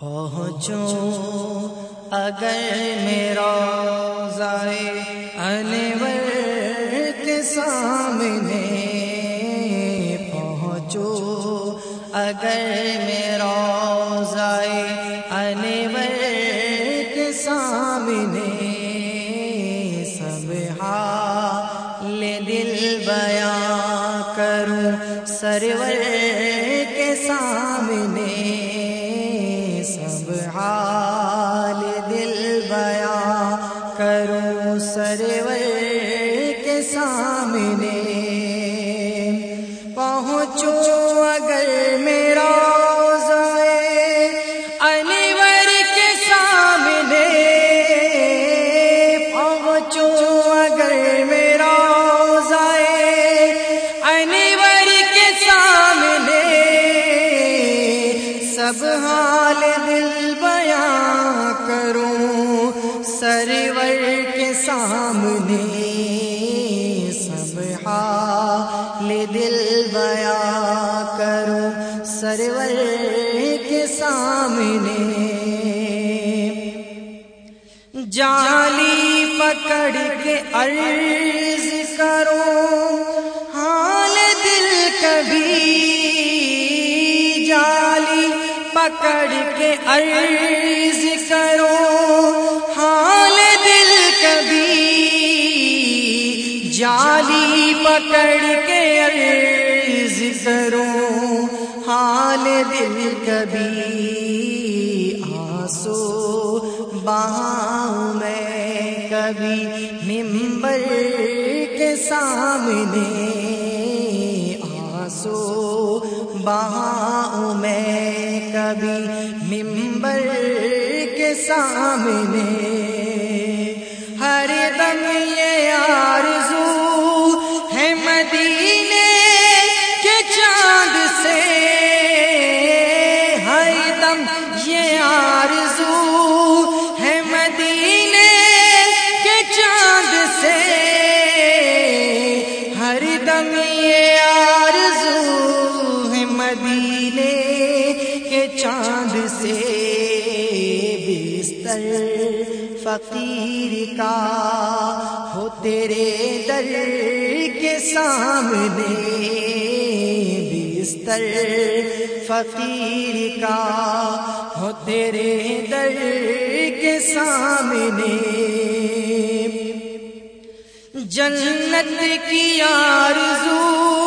پہنچوں اگر میرا ضائع انور کے ساتھ پہنچو اگر میرا ضائع انور کے سامنے پہنچو اگر میرا ضائع انور کے سامنے سب حال دل بیاں کروں سرور کے سامنے سب حال دل بیاں کروں سرور کے سامنے۔ جالی پکڑ کے عرض کرو حال دل کبھی۔ جالی پکڑ کے عرض کرو حال دل کبھی۔ جالی پکڑ کے عرض کرو حال دل کبھی آسو بہاؤں میں کبھی ممبر کے سامنے آسو بہاؤں میں کبھی ممبر کے سامنے آرزو ہے مدینے کے چاند سے۔ ہر دم یہ آرزو ہے مدینے کے چاند سے۔ بستر فقیر کا ہو تیرے در کے سامنے۔ بستر فقیر کا ہو تیرے در کے سامنے۔ جنت کی آرزو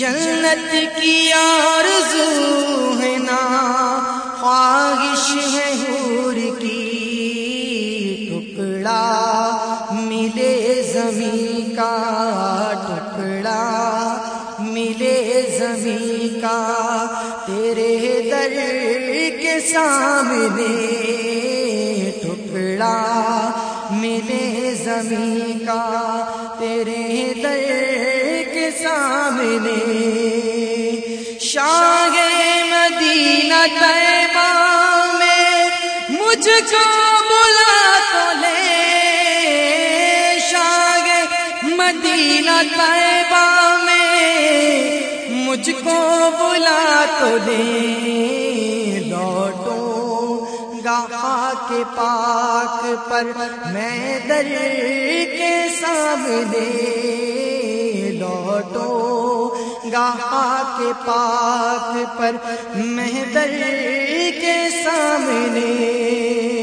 جنت کی آرزو ہے نا، خواہش غور کی، ٹکڑا ملے زمین کا، ٹکڑا ملے زمین کا، تیرے در کے سامنے ٹکڑا ملے زمین کا، تیرے در سامنے۔ شاہ مدینہ طیبہ میں مجھ کو بلا تو لے۔ شاگ مدینہ طیبہ میں مجھ کو بلا تو لے۔ لوٹوں گاہا کے پاک پر میں در کے سامنے۔ لوٹو گاہا کے پاک پر مہدر کے سامنے۔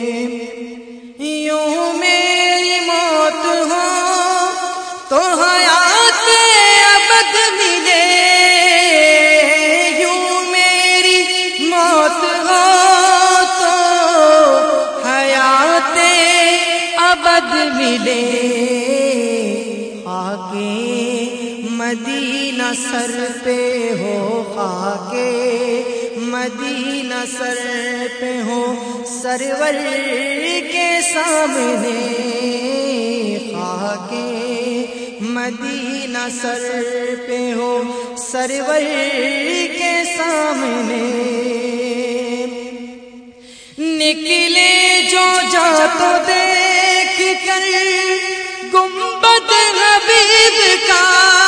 مدینہ سر پہ ہو خاکے، مدینہ سر پہ ہو سرور کے سامنے خاکے، مدینہ سر پہ ہو سرور کے سامنے نکلے جو جا تو دیکھ کر، گنبد حبیب کا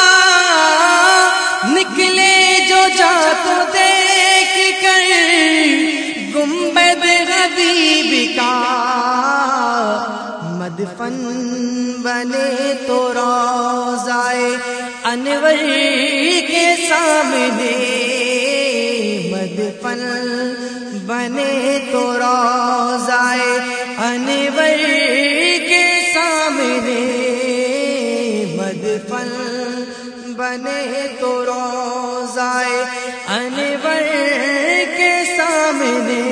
تو روزائے انور کے سامنے مدفن بنے تو روزائے انور کے سامنے مدفن بنے تو روزائے انور کے سامنے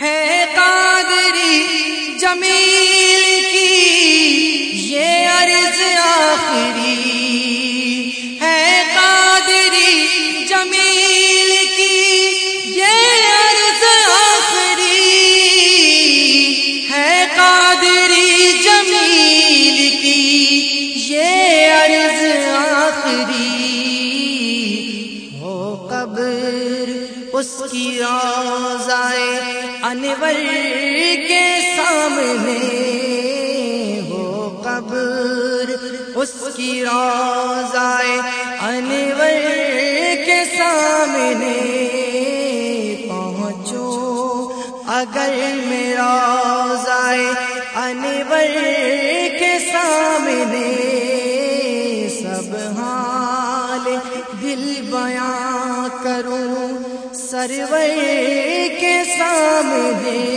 ہے قادری جمیل۔ یہ آخری ہے قادری جمیل کی، یہ عرض آخری ہے قادری جمیل کی، یہ عرض آخری ہو قبر، اس کی روزائے انور اس کی روزائے انور کے سامنے پہنچو۔ اگر میرا روزائے انور کے سامنے سب حال دل بیاں کروں، سرور کے سامنے